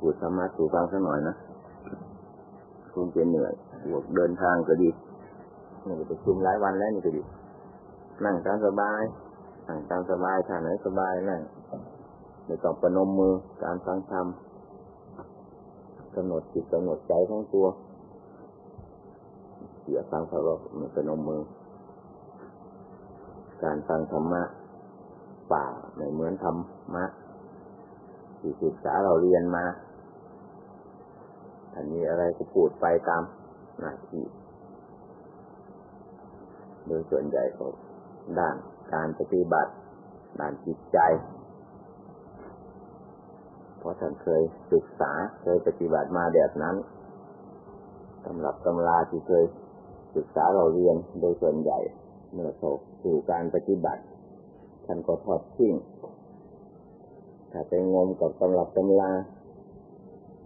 พูดธรรมะสู่ฟังสักหน่อยนะคุณจะเหนื่อยบวกเดินทางก็ดีนี่ไปชุมหลายวันแล้วนี่ก็ดีนั่งตามสบายนั่งตามสบายท่าไหนสบายนั่งไม่ต้องประนมมือการฟังธรรมกำหนดจิตกำหนดใจของตัวเสียฟังพระมันประนมมือ การฟังธรรมะป่าไม่เหมือนธรรมะที่ศึกษาเราเรียนมา อันนี้อะไรก็พูดไปตามหน้าที่โดยส่วนใหญ่ก็ด้านการปฏิบัติด้านจิตใจ เพราะท่านเคยศึกษาเคยปฏิบัติมาแบบนั้นสำหรับตำราที่เคยศึกษาเราเรียนโดยส่วนใหญ่ เมื่อเข้าสู่การปฏิบัติ ท่านก็ทอดทิ้งถ้าไปงมกับตำรับตำรา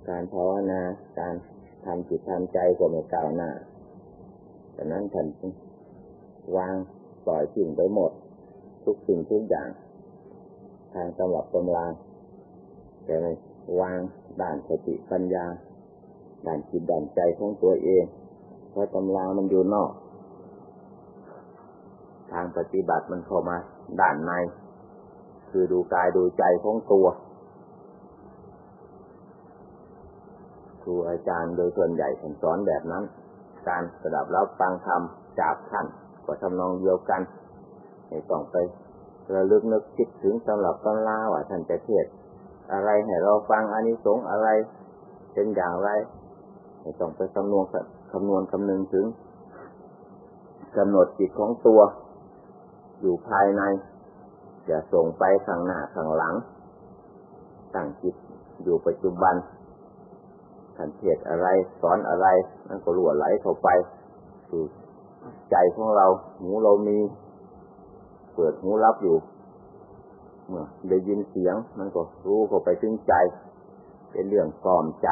การภาวนา การทำจิตทำใจก็ไม่ก้าวหน้าดังนั้นท่านวางปล่อยทิ้งไปหมด ทุกสิ่งทุกอย่าง ทางตำรับตำราแต่ไม่วางด่านสติปัญญาด่านจิตด่านใจของตัวเอง เพราะตำรามันอยู่นอก ทางปฏิบัติมันเข้ามา ด่านใน คือดูกายดูใจของตัว ครูอาจารย์โดยส่วนใหญ่สอนแบบนั้น การสดับรับฟังธรรมจากท่านก็ทำนองเดียวกันไม่ต้องไประลึกนึกคิดถึงสำหรับตำราว่าท่านจะเทศ อะไรให้เราฟังอานิสงส์อะไร เป็นอย่างไรไม่ต้องไปคำนวณคำนวณคำนึงถึงกำหนดจิตของตัว อยู่ภายใน จะส่งไปข้างหน้าข้างหลังตั้งจิตอยู่ปัจจุบัน ท่านเทศอะไร สอนอะไรนั่นก็รั่วไหลเข้าไปสู่ใจของเรา หูเรามี เปิดหูรับอยู่ เมื่อได้ยินเสียง มันก็รู้เข้าไปถึงใจ เป็นเรื่องกล่อมใจ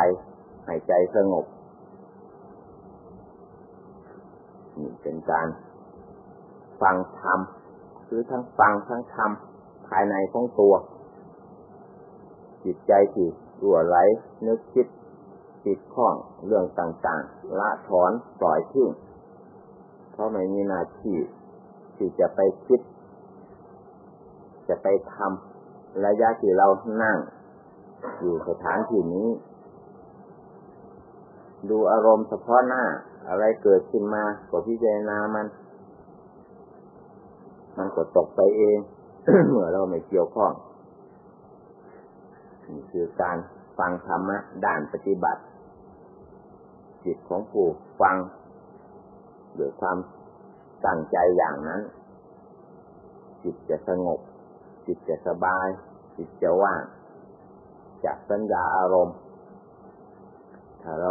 ให้ใจสงบนี่เป็นการฟังธรรมคือทั้งฟังทั้งทำภายในของตัว จิตใจที่รั่วไหลนึกคิด ติดข้องเรื่องต่างๆ ละถอนปล่อยทิ้งเพราะไม่มีหน้าที่ที่จะไปคิด จะไปทำระยะที่เรานั่ง อยู่สถานที่นี้ ดูอารมณ์เฉพาะหน้า อะไรเกิดขึ้นมาก็พิจารณามัน มันก็ตกไปเอง เมื่อเราไม่เกี่ยวข้องนี่คือการฟังธรรมะด้านปฏิบัติ จิตของผู้ฟังด้วยความตั้งใจอย่างนั้น จิตจะสงบ จิตจะสบาย จิตจะว่างจากสัญญาอารมณ์ ถ้าเรา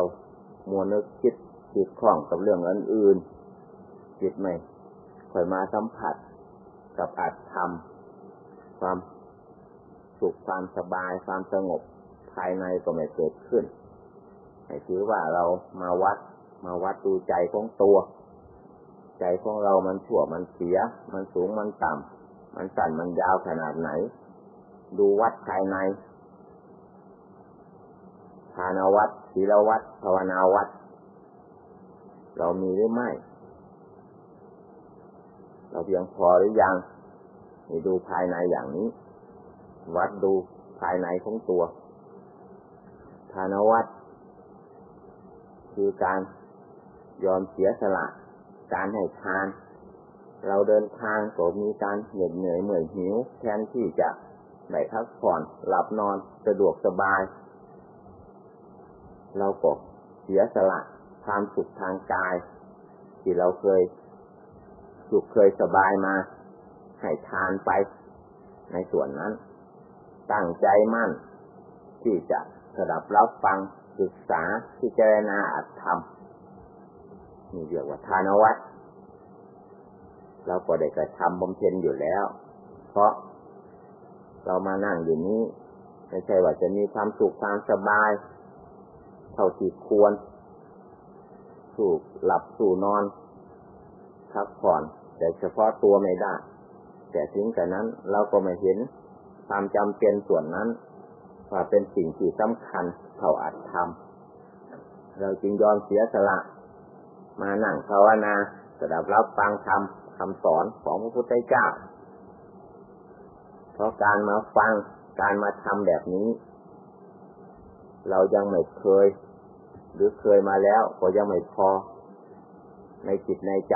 มัวนึกคิดจิตคล้องกับเรื่องอื่นๆจิตไม่ค่อยมาสัมผัสกับอัตธรรม ความสุขความสบายความสงบภายในก็ไม่เกิดขึ้น ให้ถือว่าเรามาวัด มาวัดดูใจของตัว ใจของเรามันชั่วมันเสีย มันสูงมันต่ำมันสั้นมันยาวขนาดไหน ดูวัดภายในทานวัดศีลวัดภาวนาวัด เรามีหรือไม่ เราเพียงพอหรือยังนี่ดูภายในอย่างนี้ วัดดูภายในของตัวทานวัด คือการยอมเสียสละ การให้ทาน เราเดินทางก็มีการเหนื่อยเหนื่อยเหนื่อยหิว แทนที่จะได้พักผ่อนหลับนอนสะดวกสบาย เราก็เสียสละความสุขทางกาย ที่เราเคยสุขเคยสบายมา ให้ทานไปในส่วนนั้น ตั้งใจมั่น ที่จะสดับรับฟัง ศึกษาที่เจรณาอัตธรรมนี่เรียกว่าทานวัตเราก็ได้กระทำบำเพ็ญอยู่แล้ว เพราะเรามานั่งอยู่นี้ไม่ใช่ว่าจะมีความสุขความสบาย เท่าที่ควร สูกหลับสู่นอนพักผ่อน แต่เฉพาะตัวไม่ได้ แต่ถึงแต่นั้นเราก็ไม่เห็นความจำเป็นส่วนนั้น ว่าเป็นสิ่งที่สำคัญ เท่าอัตธรรมเราจึงยอมเสียสละ มานั่งภาวนาสดับรับฟังธรรมคำสอนของพระพุทธเจ้า เพราะการมาฟังการมาทำแบบนี้ เรายังไม่เคย หรือเคยมาแล้วก็ยังไม่พอ ในจิตในใจ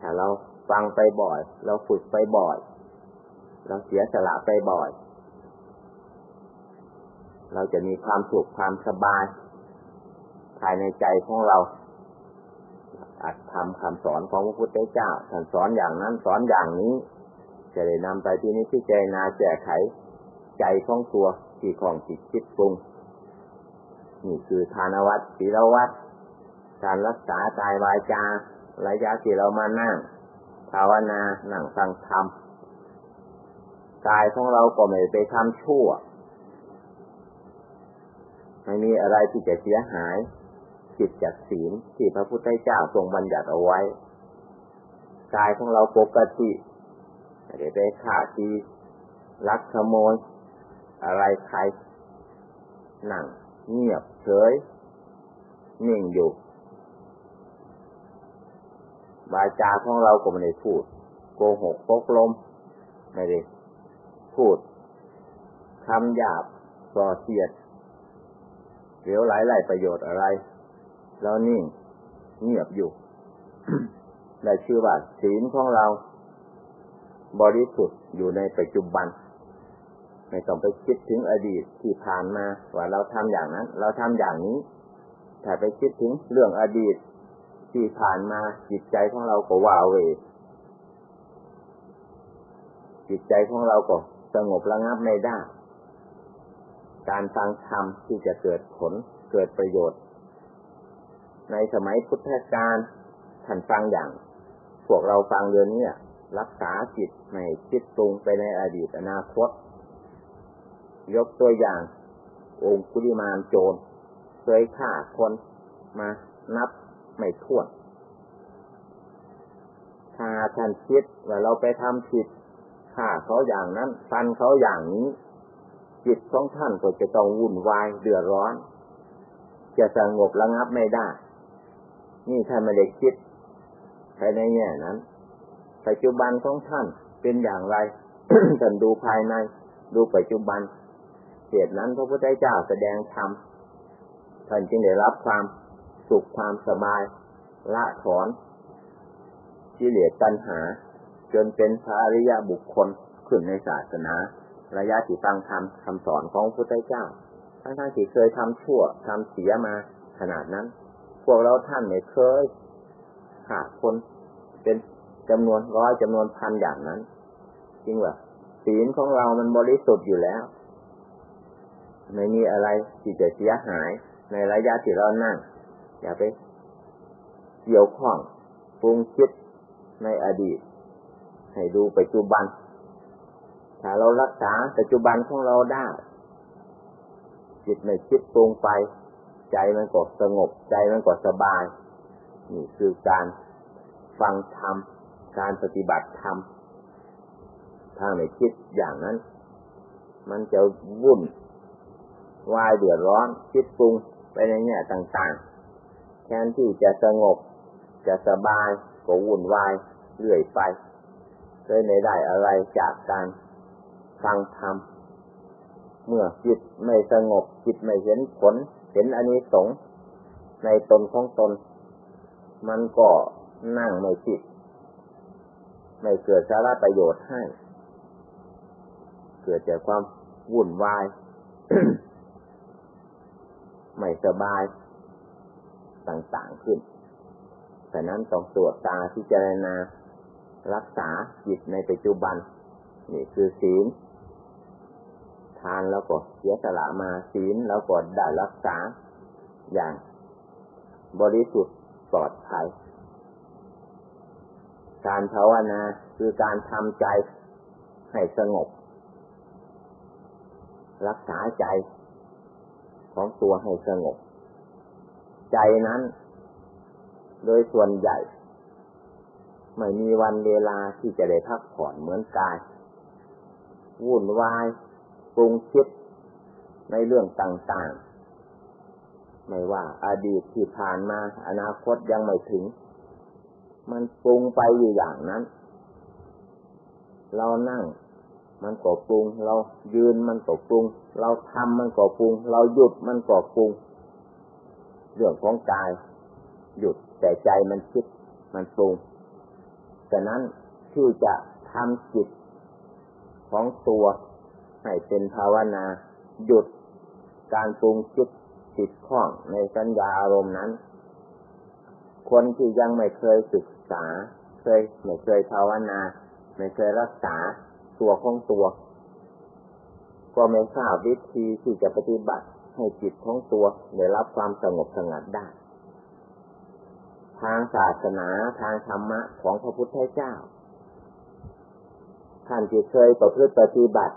ถ้าเราฟังไปบ่อย เราฝึกไปบ่อย เราเสียสละไปบ่อย เราจะมีความสุขความสบาย ภายในใจของเราอัดทำคำสอนของพระพุทธเจ้าท่านสอนอย่างนั้นสอนอย่างนี้ จะได้นำไปที่นี้ที่เจนาแก้ไข ใจของตัวที่ของจิตคิดปรุงนี่คือทานวัตรศีลวัตรการรักษากายวาจาระยะที่เรามานั่ง ภาวนานั่งฟังธรรมกายของเราก็ไม่ไปทำชั่ว ไม่มีอะไรที่จะเสียหายจิตจากศีลที่พระพุทธเจ้าทรงบัญญัติเอาไว้กายของเราปกติไม่ได้ไปฆ่าทีลักขโมยอะไรใครนั่งเงียบเฉยนิ่งอยู่วาจาของเราก็ไม่ได้พูด โกหกปกลม ไม่ได้พูดคำหยาบส่อเสียด เหลวไหลไหลประโยชน์อะไร แล้วนิ่งเงียบอยู่ ได้ชื่อว่าศีลของเรา บริสุทธิ์อยู่ในปัจจุบัน ไม่ต้องไปคิดถึงอดีตที่ผ่านมา ว่าเราทำอย่างนั้น เราทำอย่างนี้ ถ้าไปคิดถึงเรื่องอดีตที่ผ่านมาจิตใจของเราก็ว่าเวจิตใจของเราก็สงบระงับไม่ได้ การฟังธรรมที่จะเกิดผลเกิดประโยชน์ ในสมัยพุทธกาลท่านฟังอย่าง พวกเราฟังเดือนนี้รักษาจิตไม่คิดปรุงไปในอดีตอนาคต ยกตัวอย่าง องคุลิมานโจรเคยฆ่าคนมานับไม่ถ้วน ถ้าท่านคิดว่าเราไปทำผิดฆ่าเขาอย่างนั้นฟันเขาอย่างนี้ จิตของท่านก็จะต้องวุ่นวายเดือดร้อน จะสงบระงับไม่ได้ นี่ท่านไม่ได้คิดภายในแง่นั้น ปัจจุบันของท่านเป็นอย่างไรท่านดูภายใน ดูปัจจุบันเหตุนั้นพระพุทธเจ้าแสดงธรรมท่านจึงได้รับความสุขความสบายละถอนกิเลสตัณหา จนเป็นพระอริยบุคคลขึ้นในศาสนา ระยะที่ฟังธรรมคำสอนของพระพุทธเจ้า ทั้งๆที่เคยทำชั่วทำเสียมาขนาดนั้น พวกเราท่านไม่เคยหาคนเป็นจำนวนร้อยจำนวนพันอย่างนั้น จริงว่าศีลของเรามันบริสุทธิ์อยู่แล้ว ไม่มีอะไรที่จะเสียหายในระยะที่เรานั่ง อย่าไปเกี่ยวข้องปรุงคิดในอดีต ให้ดูปัจจุบัน ถ้าเรารักษาปัจจุบันของเราได้ จิตไม่คิดปรุงไป ใจมันก็สงบ ใจมันก็สบาย นี่คือการฟังธรรม การปฏิบัติธรรม ถ้าไม่คิดอย่างนั้น มันจะวุ่นวายเดือดร้อน คิดปรุงไปในแง่ต่างๆ แทนที่จะสงบ จะสบาย ก็วุ่นวายเรื่อยไปเลยไม่ได้อะไรจากการ ฟังธรรม เมื่อจิตไม่สงบ จิตไม่เห็นผล เห็นอันนี้สงในตนของตน มันก็นั่งไม่จิต ไม่เกิดสาระประโยชน์ให้ เกิดจากความวุ่นวาย ไม่สบายต่างๆขึ้นแต่นั้นต้องตรวจตาพิจารณารักษาจิตในปัจจุบัน นี่คือศีล ทานแล้วก็เสียสละมาศีลแล้วก็ได้รักษาอย่างบริสุทธิ์ปลอดภัย การภาวนาคือการทำใจให้สงบ รักษาใจของตัวให้สงบ ใจนั้น โดยส่วนใหญ่ ไม่มีวันเวลาที่จะได้พักผ่อนเหมือนกาย วุ่นวาย ปรุงคิดในเรื่องต่างๆ ไม่ว่าอาดีตที่ผ่านมา อนาคตยังไม่ถึง มันปรุงไปอยู่อย่างนั้น เรานั่ง มันก็ปรุง เรายืนมันก็ปรุง เราทำมันก็ปรุง เราหยุดมันก็ปรุง เรื่องของกาย หยุดแต่ใจมันคิด มันปรุงฉะนั้นที่จะทำจิตของตัว ให้เป็นภาวนา หยุดการปรุงคิดติดข้องในสัญญาอารมณ์นั้น คนที่ยังไม่เคยศึกษา เคยไม่เคยภาวนา ไม่เคยรักษาตัวของตัว ก็ไม่ทราบวิธีที่จะปฏิบัติให้จิตของตัวได้รับความสงบสงัดได้ ทางศาสนาทางธรรมะของพระพุทธเจ้าท่านที่เคยประพฤติปฏิบัติ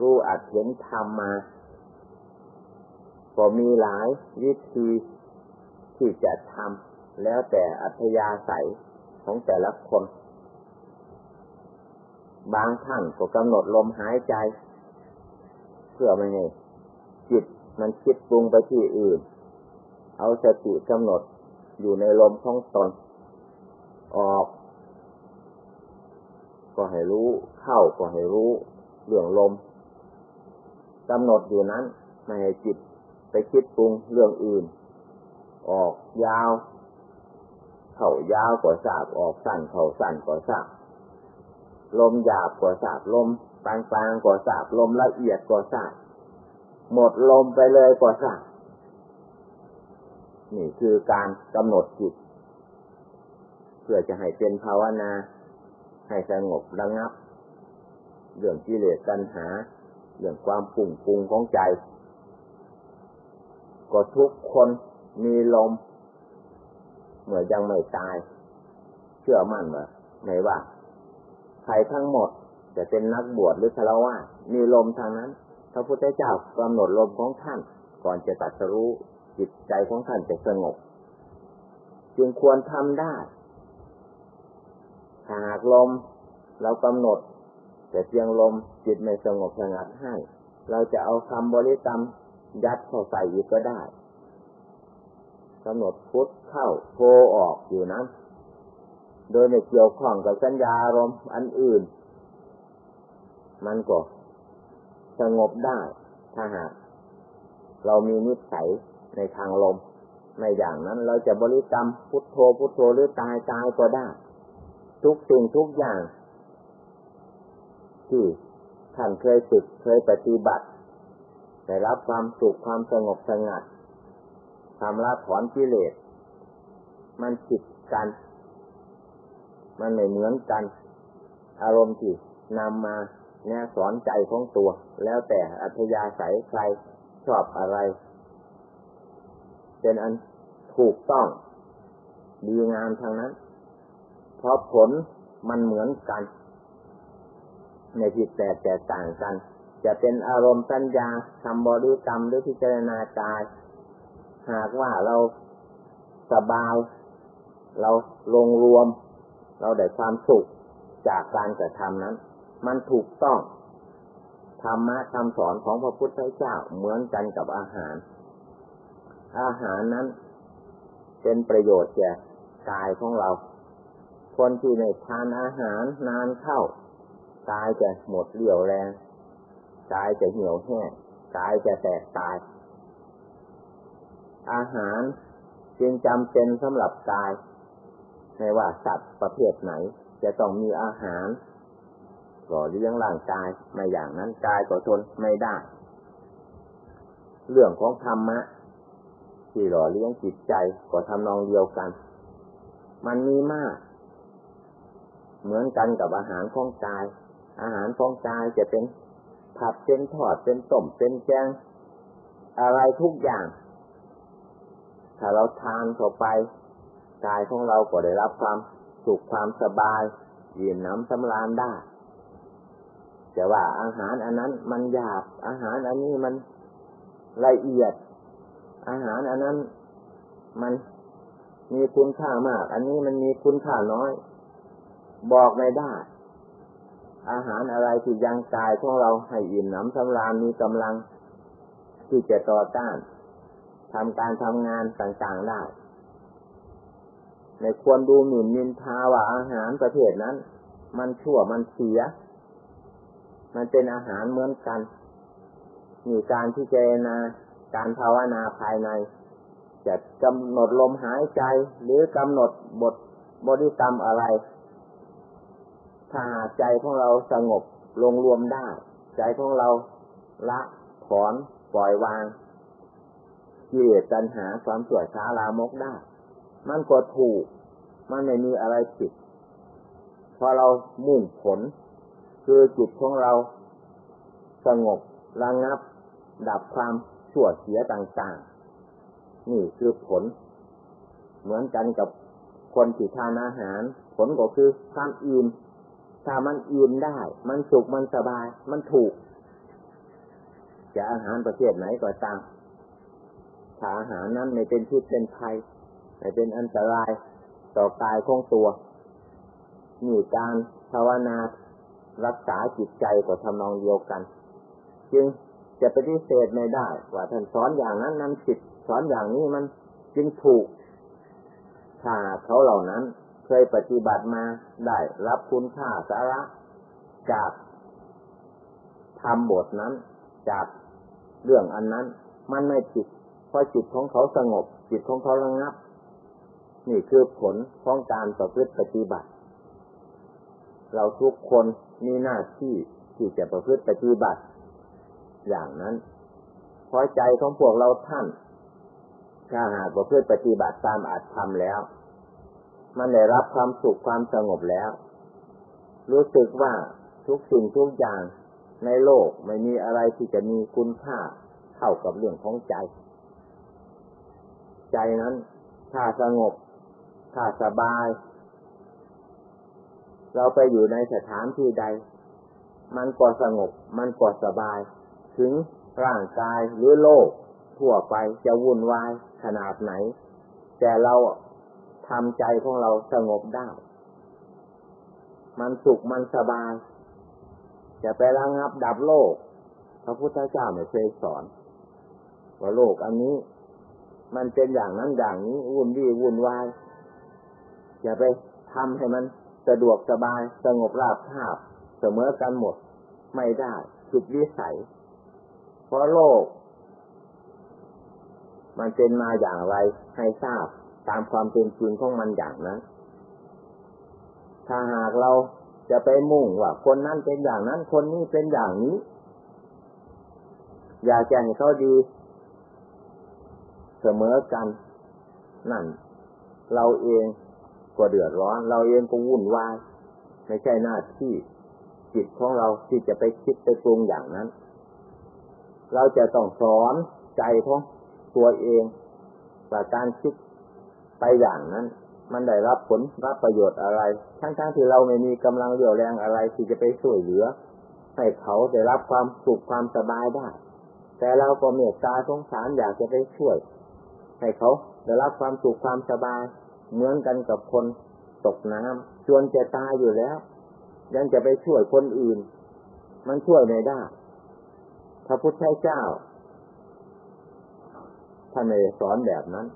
รู้อัดเห็นธรรมมา ก็มีหลายวิธีที่จะทำแล้วแต่อัธยาศัยของแต่ละคน บางท่านก็กำหนดลมหายใจ เพื่อไม่ให้จิตมันคิดปรุงไปที่อื่น เอาสติกำหนดอยู่ในลมของตน ออก ก็ให้รู้ เข้าก็ให้รู้ เรื่องลม กำหนดอยู่นั้น ไม่ให้จิตไปคิดปรุงเรื่องอื่น ออกยาว เข่ายาวกว่าสาบออกสั้นเข่าสั้นกว่าสาบลมหยาบกว่าสาบลมกลางกลางกว่าสาบลมละเอียดกว่าสาบหมดลมไปเลยกว่าสาบนี่คือการกำหนดจิต เพื่อจะให้เป็นภาวนา ให้สงบระงับ เรื่องกิเลสตัณหา เรื่องความปุ่งปรุงของใจ ก็ทุกคนมีลม เมื่อยังไม่ตาย เชื่อมั่นว่าไม่ว่าใครทั้งหมดจะเป็นนักบวชหรือฆราวาสมีลมทางนั้นพระพุทธเจ้ากำหนดลมของท่าน ก่อนจะตัดสรู้จิตใจของท่านจะสงบ จึงควรทำได้หากลมเรากำหนด แต่เพียงลมจิตไม่สงบสงัดให้ เราจะเอาคำบริกรรมยัดเข้าใส่อีกก็ได้กำหนดพุทเข้าโทออกอยู่นั้น โดยไม่เกี่ยวข้องกับสัญญาอารมณ์อันอื่น มันก็สงบได้ถ้าหากเรามีนิสัยในทางลมในอย่างนั้นเราจะบริกรรมพุทโธพุทโธหรือตายตายก็ได้ ทุกสิ่งทุกอย่าง ที่ท่านเคยฝึกเคยปฏิบัติได้รับความสุขความสงบสงัดทำละถอนกิเลส มันผิดกัน มันไม่เหมือนกัน อารมณ์ที่นำมาแนสอนใจของตัว แล้วแต่อัธยาศัยใครชอบอะไร เป็นอันถูกต้อง ดีงามทางนั้น เพราะผลมันเหมือนกัน ในผิดแต่แตกต่างกัน จะเป็นอารมณ์สัญญาทำบริกรรมหรือพิจารณากาย หากว่าเราสบาย เราลงรวม เราได้ความสุขจากการกระทำนั้น มันถูกต้องธรรมะคำสอนของพระพุทธเจ้าเหมือนกันกับอาหาร อาหารนั้นเป็นประโยชน์แก่กายของเรา คนที่ไม่ทานอาหารนานเข้า กายจะหมดเรี่ยวแรงกายจะเหี่ยวแห้งกายจะแตกตาย อาหารจึงจำเป็นสำหรับกายไม่ว่าสัตว์ประเภทไหน จะต้องมีอาหารหล่อเลี้ยงร่างกายไม่อย่างนั้นกายก็ทนไม่ได้ เรื่องของธรรมะ ที่หล่อเลี้ยงจิตใจก็ทำนองเดียวกัน มันมีมาก เหมือนกันกับอาหารของกาย อาหารของกายจะเป็นผัดเป็นทอดเป็นต้มเป็นแกงอะไรทุกอย่าง ถ้าเราทานเข้าไปกายของเราก็ได้รับความสุขความสบายยินน้ำสำราญได้ แต่ว่าอาหารอันนั้นมันหยาบ อาหารอันนี้มันละเอียด อาหารอันนั้นมันมีคุณค่ามาก อันนี้มันมีคุณค่าน้อย บอกไม่ได้ อาหารอะไรที่ยังกายของเราให้อิ่มหนำสำราญมีกำลัง ที่จะต่อต้านทำการทำงานต่างๆได้ในควรดูหมิ่นนินทาว่าอาหารประเภทนั้น มันชั่วมันเสีย มันเป็นอาหารเหมือนกันมีการที่เจนาการภาวนาภายใน จะกำหนดลมหายใจหรือกำหนดบทบริกรรมอะไร ถ้าใจของเราสงบลงรวมได้ ใจของเราละถอนปล่อยวางกิเลสตัณหาความสวยช้าลามกได้ มันก็ถูก มันไม่มีอะไรผิดพอเรามุ่งผล คือจิตของเราสงบระงับ ดับความชั่วเสียต่างๆ นี่คือผล เหมือนกันกับคนที่ทานอาหาร ผลก็คือความอิ่ม ถ้ามันอิ่มได้ มันสุขมันสบาย มันถูก จะอาหารประเภทไหนก็ตามถ้าอาหารนั้นไม่เป็นพิษเป็นภัยไม่เป็นอันตรายต่อกายของตัวนี่การภาวนารักษาจิตใจก็ทำนองเดียวกัน จึงจะปฏิเสธไม่ได้ ว่าท่านสอนอย่างนั้นนั้นผิดสอนอย่างนี้มันจึงถูกถ้าเขาเหล่านั้น เคยปฏิบัติมาได้รับคุณค่าสาระ จากทำบทนั้น จากเรื่องอันนั้น มันไม่ผิดเพราะจิตของเขาสงบ จิตของเขาระงับ นี่คือผลของการประพฤติปฏิบัติ เราทุกคนมีหน้าที่ที่จะประพฤติปฏิบัติ อย่างนั้นพอใจของพวกเราท่านถ้าหากประพฤติปฏิบัติตามอาจทำแล้ว มันได้รับความสุขความสงบแล้ว รู้สึกว่าทุกสิ่งทุกอย่างในโลกไม่มีอะไรที่จะมีคุณค่าเท่ากับเรื่องของใจ ใจนั้น ถ้าสงบ ถ้าสบาย เราไปอยู่ในสถานที่ใด มันก็สงบ มันก็สบาย ถึงร่างกายหรือโลกทั่วไปจะวุ่นวายขนาดไหน แต่เรา ทำใจของเราสงบได้ มันสุขมันสบาย จะไประงับดับโลก พระพุทธเจ้าไม่เคยสอน ว่าโลกอันนี้ มันเป็นอย่างนั้นอย่างนี้ วุ่นวี่วุ่นวาย อย่าไปทำให้มันสะดวกสบาย สงบราบคาบเสมอกันหมด ไม่ได้จุดวิสัย เพราะโลก มันเป็นมาอย่างไรให้ทราบ ตามความเป็นจริงของมันอย่างนั้นถ้าหากเราจะไปมุ่งว่า คนนั้นเป็นอย่างนั้น คนนี้เป็นอย่างนี้ อยากจะให้เขาดี เสมอกัน นั่น เราเองก็เดือดร้อน เราเองก็วุ่นวายไม่ใช่หน้าที่จิตของเราที่จะไปคิดไปปรุงอย่างนั้น เราจะต้องสอนใจของตัวเองว่าการคิด ไปอย่างนั้น มันได้รับผลรับประโยชน์อะไร ทั้งๆทที่เราไม่มีกำลังเรี่ยวแรงอะไรที่จะไปช่วยเหลือ ให้เขาได้รับความสุขความสบายได้ แต่เราก็เมตตาสงสารอยากจะไปช่วย ให้เขาได้รับความสุขความสบายเหมือนกันกับคนตกน้ำชวนจะตายอยู่แล้ว ยังจะไปช่วยคนอื่น มันช่วยไม่ได้พระพุทธเจ้าท่านไม่สอนแบบนั้น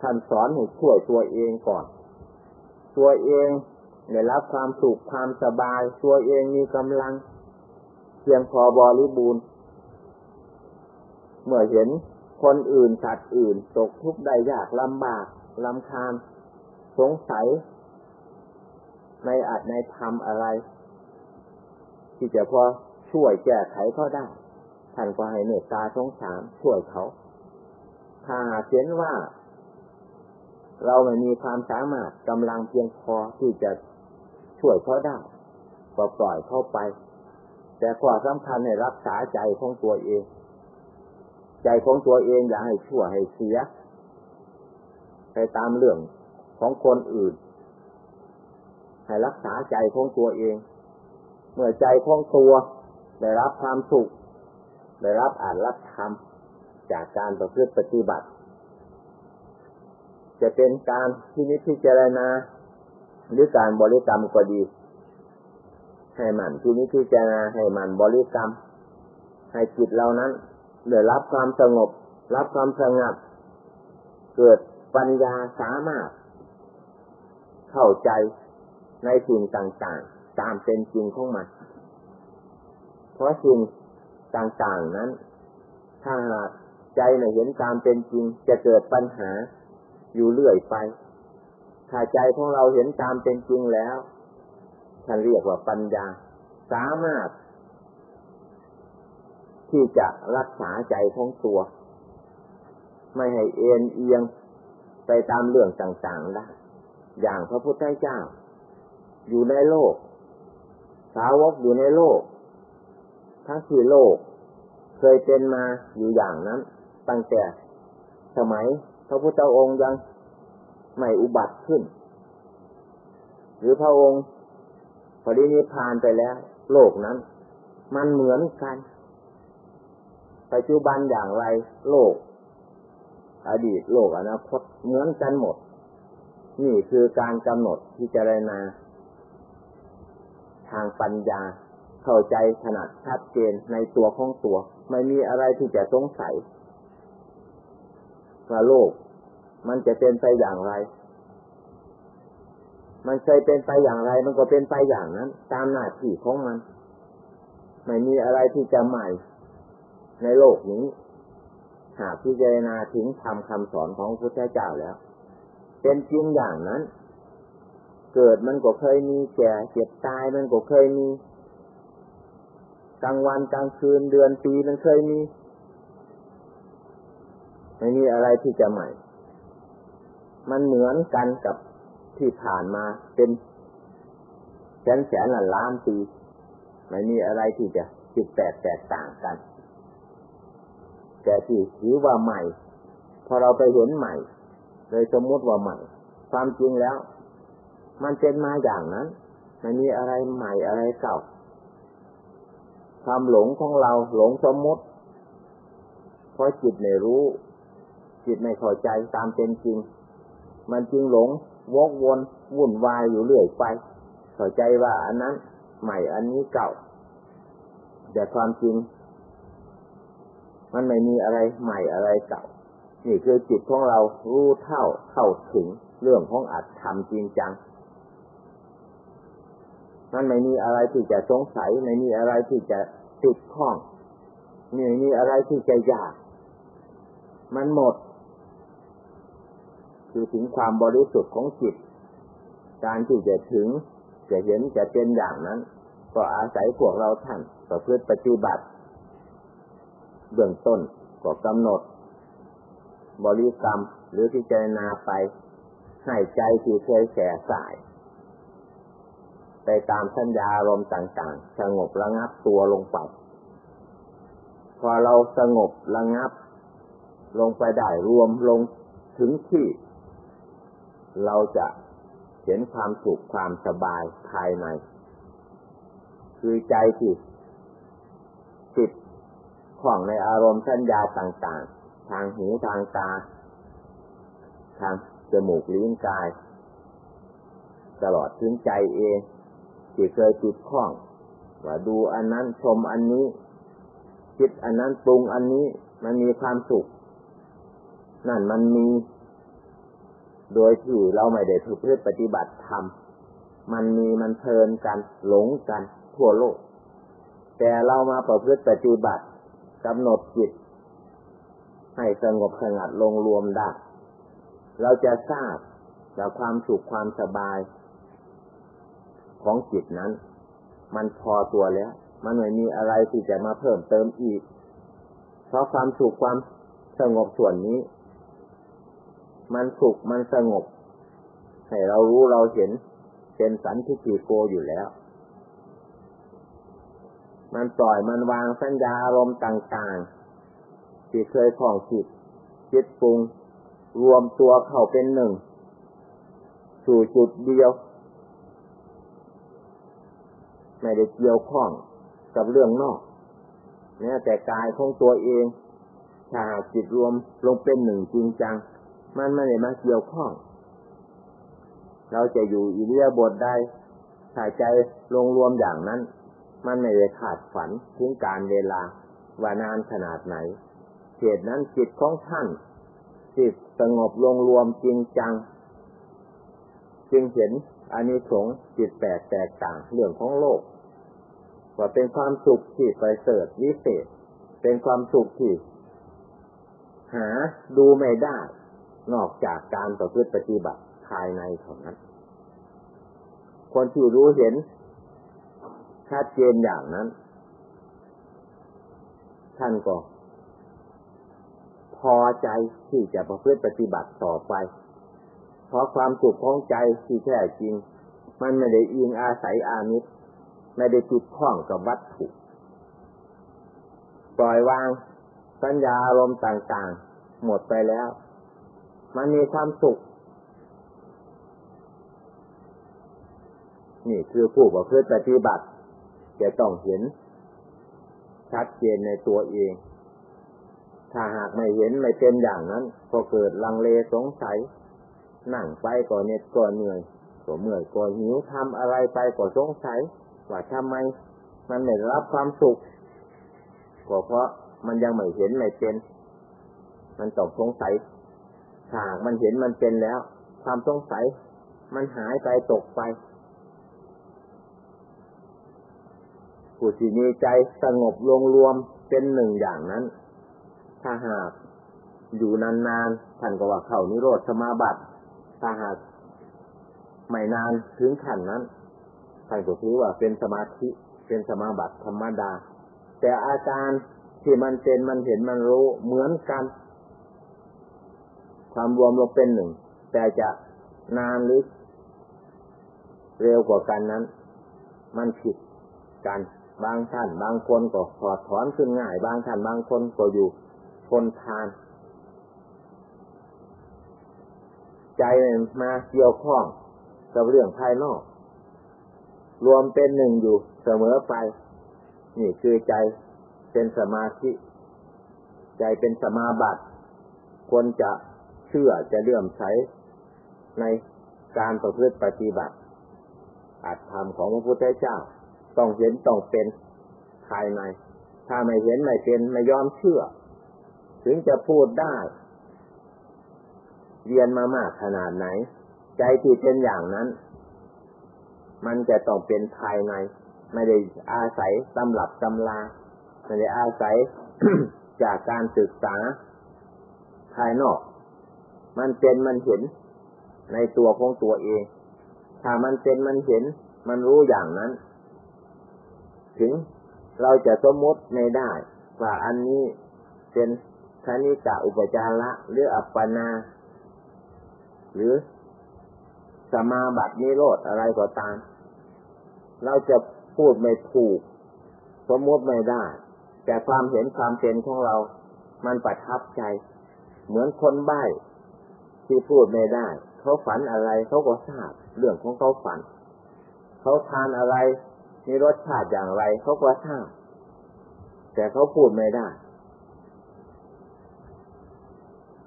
ท่านสอนให้ช่วยตัวเองก่อน ตัวเองได้รับความสุขความสบาย ตัวเองมีกำลังเพียงพอบริบูรณ์ เมื่อเห็นคนอื่นสัตว์อื่น ตกทุกข์ได้ยากลำบากลำคาญ สงสัย ในอาจในธรรมอะไร ที่จะพอช่วยแก้ไขเขาได้ ท่านก็ให้เมตตาสงสารช่วยเขา ถ้าเห็นว่า เราไม่มีความสามารถกำลังเพียงพอที่จะช่วยเขาได้ก็ปล่อยเขาไป แต่ข้อสำคัญให้รักษาใจของตัวเอง ใจของตัวเองอย่าให้ชั่วให้เสีย ไปตามเรื่องของคนอื่น ให้รักษาใจของตัวเอง เมื่อใจของตัวได้รับความสุขได้รับอ่านรับธรรมจากการประพฤติปฏิบัติ จะเป็นการที่นิพพิจารณาหรือการบริกรรมก็ดี ให้มันที่นิพพิจารณาให้มันบริกรรม ให้จิตเรานั้นเดี๋ยวรับความสงบ รับความสงัด เกิดปัญญาสามารถ เข้าใจในสิ่งต่างๆ ตามเป็นจริงของมัน เพราะสิ่งต่างๆนั้น ถ้าหากใจไม่เห็นตามเป็นจริง จะเกิดปัญหา อยู่เรื่อยไป ถ้าใจของเราเห็นตามเป็นจริงแล้วท่านเรียกว่าปัญญา สามารถ ที่จะรักษาใจของตัว ไม่ให้เอ็นเอียงไปตามเรื่องต่างๆได้ อย่างพระพุทธเจ้า อยู่ในโลก สาวกอยู่ในโลก ทั้งที่โลก เคยเป็นมาอยู่อย่างนั้น ตั้งแต่สมัย พระพุทธองค์ยังไม่อุบัติขึ้น หรือพระองค์ปรินิพานไปแล้ว โลกนั้น มันเหมือนกัน ปัจจุบันอย่างไรโลก อดีตโลกอนาคตเหมือนกันหมด นี่คือการกำหนดพิจารณา ทางปัญญาเข้าใจขนาดชัดเจนในตัวของตัว ไม่มีอะไรที่จะสงสัย ว่าโลก มันจะเป็นไปอย่างไร มันเคยเป็นไปอย่างไร มันก็เป็นไปอย่างนั้น ตามหน้าที่ของมัน ไม่มีอะไรที่จะใหม่ในโลกนี้ หากพิจารณาถึงทำคำสอนของพระพุทธเจ้าแล้ว เป็นจริงอย่างนั้น เกิดมันก็เคยมีแก่เจ็บตายมันก็เคยมีกลางวันกลางคืนเดือนปีมันเคยมี ไม่มีอะไรที่จะใหม่ มันเหมือนกันกับที่ผ่านมาเป็นแสนแสนล้านล้านปีไม่มีอะไรที่จะจิตแตกแตกต่างกัน แต่ที่ถือว่าใหม่ พอเราไปเห็นใหม่ เลยสมมติว่าใหม่ ความจริงแล้ว มันเป็นมาอย่างนั้นไม่มีอะไรใหม่อะไรเก่า ความหลงของเราหลงสมมติเพราะจิตไม่รู้ จิตไม่เข้าใจตามเป็นจริง มันจึงหลงวกวนวุ่นวายอยู่เรื่อยไป เข้าใจว่าอันนั้นใหม่อันนี้เก่า แต่ความจริง มันไม่มีอะไรใหม่อะไรเก่า นี่คือจิตของเรารู้เท่าเข้าถึงเรื่องของอัตธรรมจริงจังมันไม่มีอะไรที่จะสงสัยไม่มีอะไรที่จะติดข้องไม่มีอะไรที่จะยาก มันหมด คือถึงความบริสุทธิ์ของจิต การที่จะถึงจะเห็นจะเป็นอย่างนั้น ก็อาศัยพวกเราท่านประพฤติปฏิบัติ เบื้องต้นก็กำหนด บริกรรมหรือพิจารณาไปให้ใจที่เคยแสสาย ไปตามสัญญาอารมณ์ต่าง ๆ สงบระงับตัวลงไป พอเราสงบระงับ ลงไปได้รวมลงถึงที่ เราจะเห็นความสุขความสบายภายใน คือใจที่ติดข้องในอารมณ์สัญญาต่างๆ ทางหูทางตา ทางจมูกลิ้นกาย ตลอดถึงใจเองที่เคยติดข้องว่าดูอันนั้นชมอันนี้ คิดอันนั้นปรุงอันนี้มันมีความสุข นั่นมันมี โดยที่เราไม่ได้ถูกเพื่อปฏิบัติธรรม มันมีมันเพลินกัน หลงกันทั่วโลก แต่เรามาประพฤติปฏิบัติกำหนดจิต ให้สงบสงัดลงรวมได้ เราจะทราบจากความสุขความสบาย ของจิตนั้น มันพอตัวแล้ว มันไม่มีอะไรที่จะมาเพิ่มเติมอีก เพราะความสุขความสงบส่วนนี้ มันสุขมันสงบ ให้เรารู้เราเห็นเป็นสันทิฏฐิโกอยู่แล้ว มันปล่อยมันวางสัญญาอารมณ์ต่างๆ ที่เคยคล้องจิตจิตปรุง รวมตัวเข้าเป็นหนึ่ง สู่จุดเดียว ไม่ได้เกี่ยวข้องกับเรื่องนอกแม้แต่กายของตัวเองถ้าจิตรวมลงเป็นหนึ่งจริงจัง มันไม่ได้มาเกี่ยวข้อง เราจะอยู่อิเลียบทได้ถ่ายใจลงรวมอย่างนั้น มันไม่ได้ขาดฝันถึงการเวลาว่านานขนาดไหนเหตุนั้นจิตของท่านจิตสงบลงรวมจริงจัง จึงเห็นอานิสงส์จิตแปลกแตกต่างเรื่องของโลก ว่าเป็นความสุขที่ไปเสริฐวิเศษ เป็นความสุขที่หาดูไม่ได้ นอกจากการประพฤติปฏิบัติภายในเท่านั้น คนที่รู้เห็นชัดเจนอย่างนั้น ท่านก็พอใจที่จะประพฤติปฏิบัติต่อไป เพราะความสุขของใจที่แท้จริง มันไม่ได้อิงอาศัยอามิตรไม่ได้ติดข้องกับวัตถุ ปล่อยวางสัญญาอารมณ์ต่างๆ หมดไปแล้ว มันมีความสุข นี่คือผู้ประพฤติปฏิบัติ จะต้องเห็น ชัดเจนในตัวเอง ถ้าหากไม่เห็นไม่เป็นอย่างนั้น ก็เกิดลังเลสงสัย นั่งไปก็เหน็ดก็เหนื่อยก็เมื่อยก็หิวทำอะไรไปก็สงสัย ว่าทำไม มันไม่รับความสุขก็เพราะมันยังไม่เห็นไม่เป็น มันต้องสงสัย ถ้ามันเห็นมันเป็นแล้ว ความสงสัยมันหายไปตกไปผู้ที่มีใจสงบรวมรวมเป็นหนึ่งอย่างนั้น ถ้าหากอยู่นานๆท่านก็ว่าเข้านิโรธสมาบัติถ้าหากไม่นานถึงขั้นนั้นท่านก็ถือว่าเป็นสมาธิเป็นสมาบัติธรรมดา แต่อาการที่มันเป็นมันเห็นมันรู้เหมือนกัน ความรวมลงเป็นหนึ่ง แต่จะนานหรือเร็วกว่ากันนั้น มันผิดกัน บางท่าน บางคนก็ถอดถอนขึ้นง่าย บางท่าน บางคนก็อยู่ทนทาน ใจมาเกี่ยวข้องกับเรื่องภายนอก รวมเป็นหนึ่งอยู่เสมอไป นี่คือใจเป็นสมาธิ ใจเป็นสมาบัติควรจะ เชื่อจะเลื่อมใสในการประพฤติปฏิบัติอาจธรรมของพระพุทธเจ้า ต้องเห็นต้องเป็นภายใน ถ้าไม่เห็นไม่เป็นไม่ยอมเชื่อ ถึงจะพูดได้ เรียนมามากขนาดไหน ใจที่เป็นอย่างนั้น มันจะต้องเป็นภายใน ไม่ได้อาศัยตำหรับตำลาไม่ได้อาศัยจากการศึกษาภายนอก มันเป็นมันเห็นในตัวของตัวเอง ถ้ามันเป็นมันเห็น มันรู้อย่างนั้น ถึงเราจะสมมติไม่ได้ ว่าอันนี้เป็นคณิกะอุปจาระหรืออัปปนา หรือสมาบัตินิโรธอะไรก็ตาม เราจะพูดไม่ถูก สมมติไม่ได้ แต่ความเห็นความเป็นของเรา มันประทับใจ เหมือนคนใบ้ ที่พูดไม่ได้ เขาฝันอะไรเขาก็ทราบเรื่องของเขาฝัน เขาทานอะไรมีรสชาติอย่างไรเขาก็ทราบแต่เขาพูดไม่ได้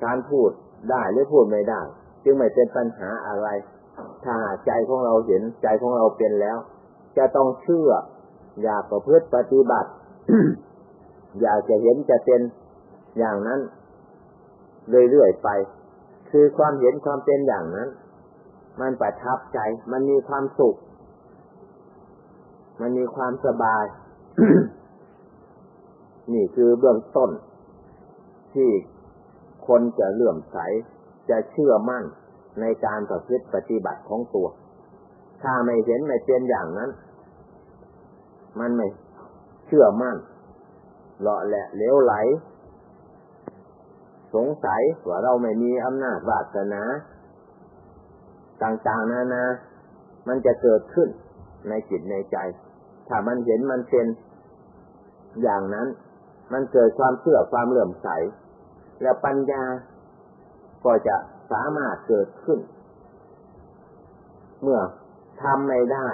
การพูดได้หรือพูดไม่ได้ จึงไม่เป็นปัญหาอะไร ถ้าใจของเราเห็นใจของเราเป็นแล้ว จะต้องเชื่อ อยากประพฤติปฏิบัติ อยากจะเห็นจะเป็นอย่างนั้น เรื่อยๆไป คือความเห็นความเป็นอย่างนั้น มันประทับใจ มันมีความสุข มันมีความสบาย นี่คือเบื้องต้น ที่คนจะเลื่อมใส จะเชื่อมั่นในการประพฤติปฏิบัติของตัว ถ้าไม่เห็นไม่เป็นอย่างนั้น มันไม่เชื่อมั่นเลาะแหละเลี้ยวไหล สงสัยว่าเราไม่มีอำนาจวาสนา ต่างๆนานา มันจะเกิดขึ้นในจิตในใจ ถ้ามันเห็นมันเป็นอย่างนั้น มันเกิดความเชื่อความเลื่อมใส แล้วปัญญาก็จะสามารถเกิดขึ้น เมื่อทำไม่ได้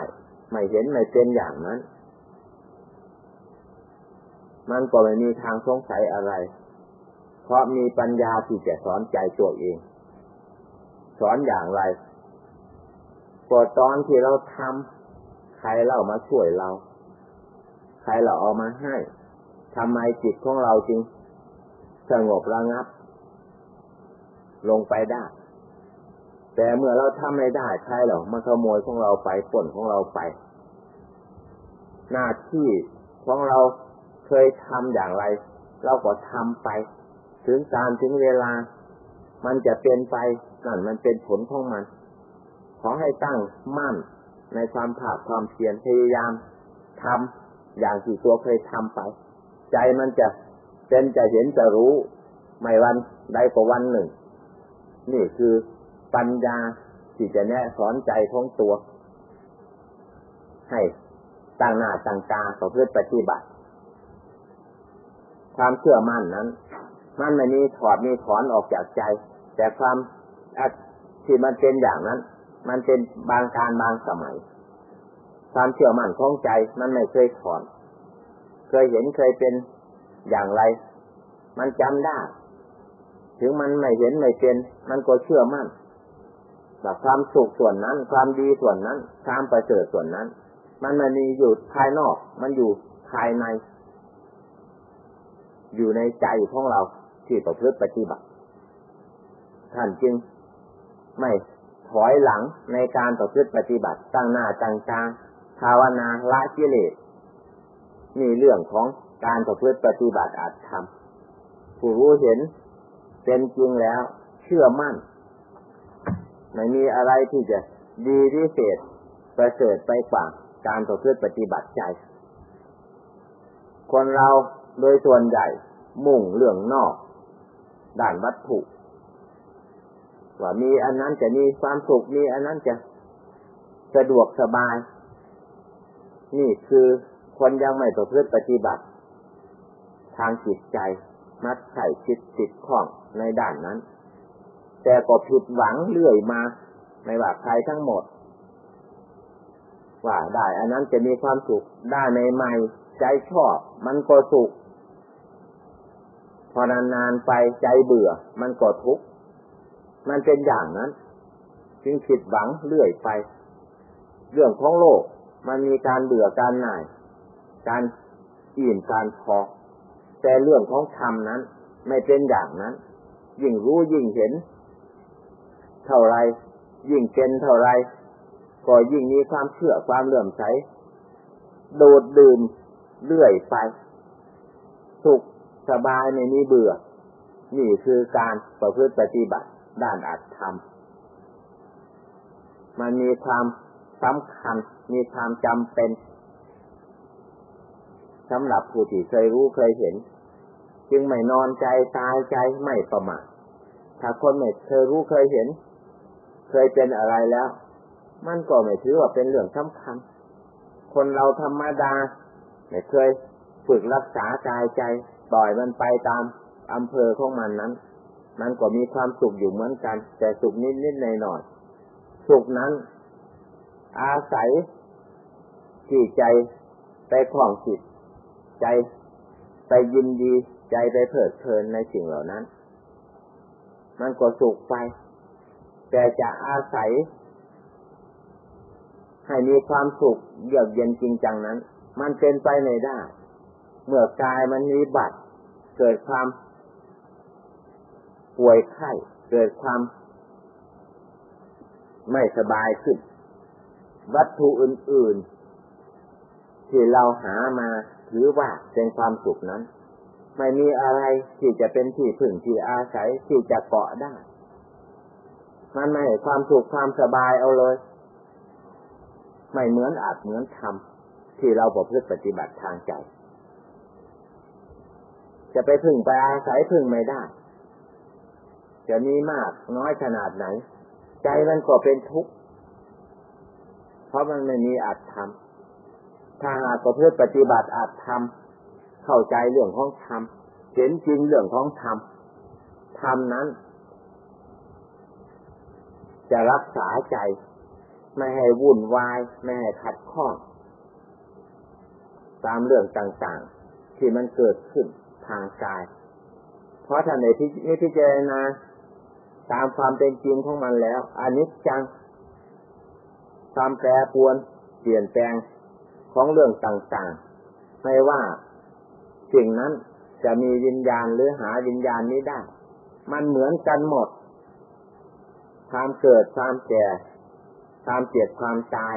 ไม่เห็นไม่เป็นอย่างนั้น มันก็ไม่มีทางสงสัยอะไร เพราะมีปัญญาที่จะสอนใจตัวเอง สอนอย่างไรพอตอนที่เราทำใครเรามาช่วยเรา ใครเราเอามาให้ทำไมจิตของเราจึงสงบระงับ ลงไปได้ แต่เมื่อเราทำไม่ได้ใครหรอมาขโมยของเราไปปนของเราไป หน้าที่ของเราเคยทำอย่างไร เราก็ทำไป ถึงการถึงเวลา มันจะเป็นไปนั่นมันเป็นผลของมัน ขอให้ตั้งมั่นในความภาคความเพียรพยายามทำอย่างที่ตัวเคยทำไป ใจมันจะเป็นจะเห็นจะรู้ไม่วันใดก็วันหนึ่ง นี่คือปัญญาที่จะแนะสอนใจของตัว ให้ตั้งหน้าตั้งตาต่อเพื่อปฏิบัติ ความเชื่อมั่นนั้น มันไม่มีถอดมีถอนออกจากใจ แต่ความที่มันเป็นอย่างนั้น มันเป็นบางการบางสมัย ความเชื่อมั่นของใจมันไม่เคยถอน เคยเห็นเคยเป็นอย่างไร มันจำได้ ถึงมันไม่เห็นไม่เป็น มันก็เชื่อมั่นแต่ความสุขส่วนนั้น ความดีส่วนนั้น ความประเสริฐส่วนนั้น มันมันมีอยู่ภายนอก มันอยู่ภายใน อยู่ในใจของเรา ที่ประพฤติปฏิบัติ ท่านจึงไม่ถอยหลังในการประพฤติปฏิบัติตั้งหน้าตั้งตาภาวนาละกิเลสนี่เรื่องของการประพฤติปฏิบัติอาจทำผู้รู้เห็นเป็นจริงแล้ว เชื่อมั่น ไม่มีอะไรที่จะดีพิเศษประเสริฐไปกว่าการประพฤติปฏิบัติใจ คนเราโดยส่วนใหญ่มุ่งเรื่องนอก ด้านวัตถุ ว่ามีอันนั้นจะมีความสุข มีอันนั้นจะสะดวกสบาย นี่คือคนยังไม่ประพฤติปฏิบัติ ทางจิตใจ มัดใส่จิตติดข้องในด้านนั้น แต่ก็ผิดหวังเรื่อยมา ไม่ว่าใครทั้งหมด ว่าได้ อันนั้นจะมีความสุขได้ในใหม่ใจชอบ มันก็สุข พอนานๆไปใจเบื่อ มันก็ทุกข์มันเป็นอย่างนั้น จึงผิดหวังเรื่อยไป เรื่องของโลกมันมีการเบื่อการหน่าย การอิ่มการพอแต่เรื่องของธรรมนั้น ไม่เป็นอย่างนั้น ยิ่งรู้ยิ่งเห็น เท่าไรยิ่งเป็นเท่าไรก็ยิ่งมีความเชื่อความเลื่อมใสโดดดื่มเรื่อยไป สุข สบายไม่มีเบื่อ นี่คือการประพฤติปฏิบัติด้านอัตธรรม มันมีความสำคัญ มีความจำเป็นสำหรับผู้ที่เคยรู้เคยเห็น จึงไม่นอนใจตายใจไม่ประมาทถ้าคนไม่เคยรู้เคยเห็น เคยเป็นอะไรแล้ว มันก็ไม่ถือว่าเป็นเรื่องสำคัญ คนเราธรรมดา ไม่เคยฝึกรักษากายใจ ปล่อยมันไปตามอำเภอของมันนั้น มันก็มีความสุขอยู่เหมือนกัน แต่สุขนิดนิดหน่อยหน่อยสุขนั้น อาศัยที่ใจไปคล้องจิตใจไปยินดีใจไปเพิดเพลินในสิ่งเหล่านั้น มันก็สุขไป แต่จะอาศัย ให้มีความสุขเยือกเย็นจริงจังนั้น มันเป็นไปไม่ได้ เมื่อกายมันมีบัตรเกิดความป่วยไข้เกิดความไม่สบายขึ้น วัตถุอื่น ๆ ที่เราหามาถือว่าเป็นความสุขนั้น ไม่มีอะไรที่จะเป็นที่พึ่งที่อาศัยที่จะเกาะได้ มันไม่ความสุขความสบายเอาเลย ไม่เหมือนอาจเหมือนธรรมที่เราประพฤติปฏิบัติทางใจ จะไปพึ่งไปอาศัยพึ่งไม่ได้ จะมีมากน้อยขนาดไหน ใจมันก็เป็นทุกข์เพราะมันไม่มีอัตธรรมถ้าหากประพฤติปฏิบัติอาจทำเข้าใจเรื่องของธรรมเห็นจริงเรื่องของธรรมธรรมนั้น จะรักษาใจ ไม่ให้วุ่นวาย ไม่ให้ขัดข้องตามเรื่องต่าง ๆ ที่มันเกิดขึ้น ทางกาย เพราะท่านในที่นี้พิจารณาตามความเป็นจริงของมันแล้วอนิจจัง ความแปรปวนเปลี่ยนแปลงของเรื่องต่างๆ ไม่ว่าสิ่งนั้นจะมีวิญญาณหรือหาวิญญาณนี้ได้ มันเหมือนกันหมด ความเกิดความแก่ ความเจ็บความตาย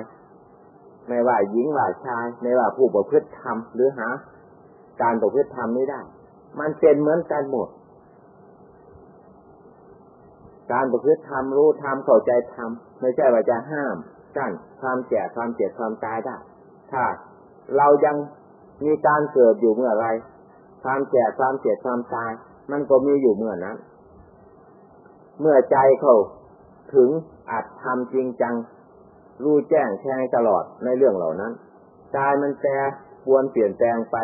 ไม่ว่าหญิงว่าชาย ไม่ว่าผู้ประพฤติธรรมหรือหา การประพฤติธรรมนี้ได้ มันเป็นเหมือนกันหมด การประพฤติธรรมรู้ธรรมเข้าใจธรรมไม่ใช่ว่าจะห้ามกั้นความแก่ความเจ็บความตายได้ ถ้าเรายังมีการเกิดอยู่เมื่อไร ความแก่ความเจ็บความตาย มันก็มีอยู่เมื่อนั้น เมื่อใจเขาถึงอัดทำจริงจัง รู้แจ้งแทงตลอดในเรื่องเหล่านั้นกายมันแปรปวนเปลี่ยนแปลงไป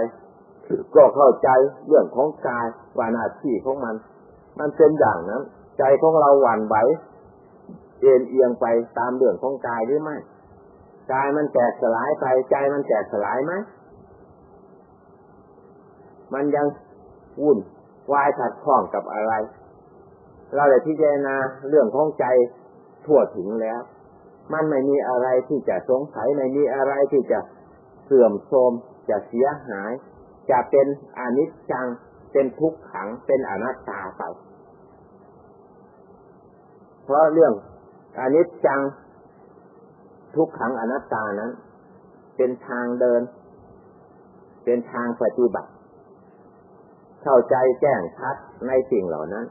ก็เข้าใจเรื่องของกายว่าหน้าที่ของมัน มันเป็นอย่างนั้น ใจของเราหวั่นไหวเอ็นเอียงไปตามเรื่องของกายหรือไม่กายมันแตกสลายไปใจมันแตกสลายไหมมันยังวุ่นวายขัดข้องกับอะไร เราได้พิจารณาเรื่องของใจทั่วถึงแล้ว มันไม่มีอะไรที่จะสงสัยไม่มีอะไรที่จะเสื่อมโทรมจะเสียหาย จะเป็นอนิจจัง เป็นทุกขัง เป็นอนัตตาไป เพราะเรื่องอนิจจัง ทุกขังอนัตตานั้น เป็นทางเดิน เป็นทางปฏิบัติ เข้าใจแจ้งชัดในสิ่งเหล่านั้น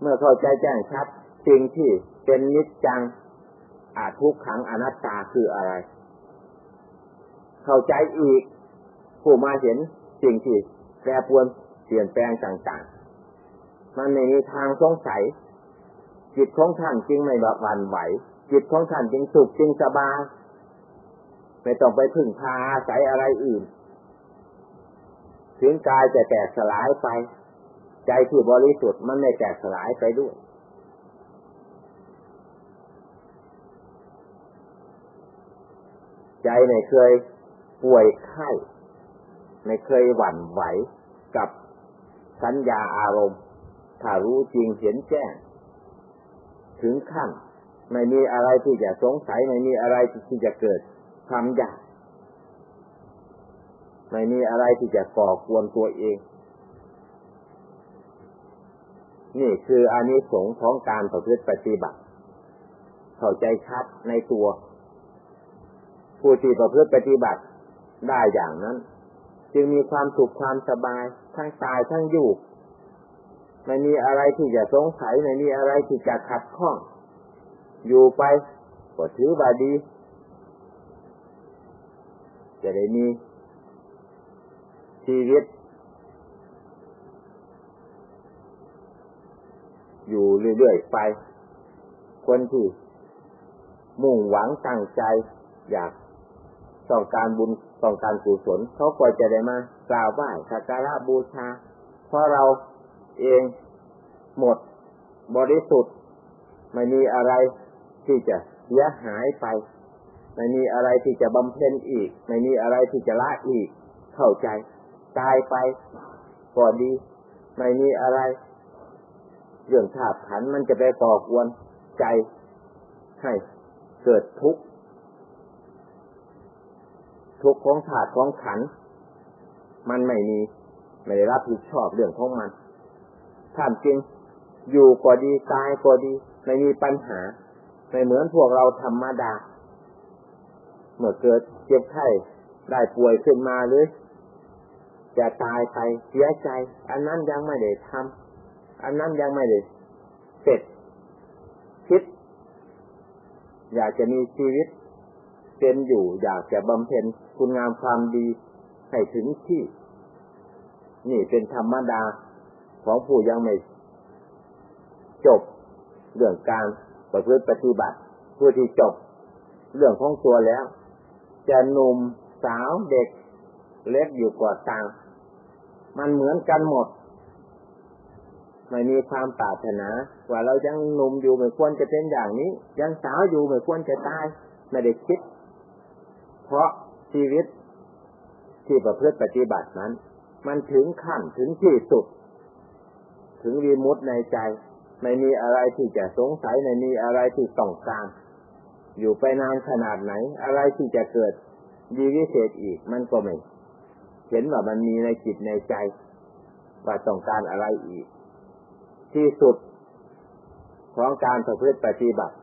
เมื่อเข้าใจแจ้งชัดสิ่งที่เป็นนิจจังอาทุกขังอนัตตาคืออะไร เข้าใจอีกผู้มาเห็น สิ่งที่แปรปวนเปลี่ยนแปลงต่างๆ มันไม่มีทางสงสัย จิตของท่านจึงไม่แบบวันไหว จิตของท่านจึงสุขจึงสบายไม่ต้องไปพึ่งพาอาศัยอะไรอื่น ถึงกายจะแตกสลายไป ใจที่บริสุทธิ์มันไม่แตกสลายไปด้วยใจไม่เคยป่วยไข้ ไม่เคยหวั่นไหวกับสัญญาอารมณ์ ถ้ารู้จริงเห็นแจ้ง ถึงขั้น ไม่มีอะไรที่จะสงสัย ไม่มีอะไรที่จะเกิดความอยากไม่มีอะไรที่จะก่อกวนตัวเอง นี่คืออานิสงส์ของการประพฤติปฏิบัติ เข้าใจชัดในตัว ผู้ที่ประพฤติปฏิบัติได้อย่างนั้น จึงมีความสุขความสบาย ทั้งตายทั้งอยู่ไม่มีอะไรที่จะสงสัยไม่มีอะไรที่จะขัดข้อง อยู่ไปก็ถือบาดี จะได้มีชีวิต อยู่เรื่อยๆไป คนที่มุ่งหวังตั้งใจ อยาก ต้องการบุญต้องการกุศลเขาก็จะได้มากราบไหว้สักการะบูชา เพราะเราเองหมดบริสุทธิ์ ไม่มีอะไรที่จะเสียหายไป ไม่มีอะไรที่จะบำเพ็ญอีก ไม่มีอะไรที่จะละอีก เข้าใจตายไปก็ดี ไม่มีอะไร เรื่องธาตุขันมันจะไปก่อกวนใจให้เกิดทุกข์ ทุกข์ของธาตุของขัน มันไม่มี ไม่ได้รับผิดชอบเรื่องของมันท่านจริงอยู่ก็ดีตายก็ดี ไม่มีปัญหา ไม่เหมือนพวกเราธรรมดา เมื่อเกิดเจ็บไข้ได้ป่วยขึ้นมาหรือจะตายไปเสียใจ อันนั้นยังไม่ได้ทำอันนั้นยังไม่ได้เสร็จคิด อยากจะมีชีวิต เป็นอยู่อยากจะบำเพ็ญคุณงามความดีให้ถึงที่ นี่เป็นธรรมดาของผู้ยังไม่จบเรื่องการประพฤติปฏิบัติ ผู้ที่จบเรื่องของตัวแล้ว จะหนุ่มสาวเด็ก เล็กอยู่กว่าต่าง มันเหมือนกันหมด ไม่มีความปรารถนา ว่าเรายังหนุ่มอยู่ไม่ควรจะเป็นอย่างนี้ ยังสาวอยู่ไม่ควรจะตาย ไม่ได้คิด เพราะชีวิตที่ประพฤติปฏิบัตินั้น มันถึงขั้นถึงที่สุด ถึงวีมุตในใจ ไม่มีอะไรที่จะสงสัยไม่มีอะไรที่ต้องการอยู่ไปนานขนาดไหน อะไรที่จะเกิดดีวิเศษอีก มันก็ไม่เห็นว่ามันมีในจิตในใจ ว่าต้องการอะไรอีก ที่สุดของการประพฤติปฏิบัติ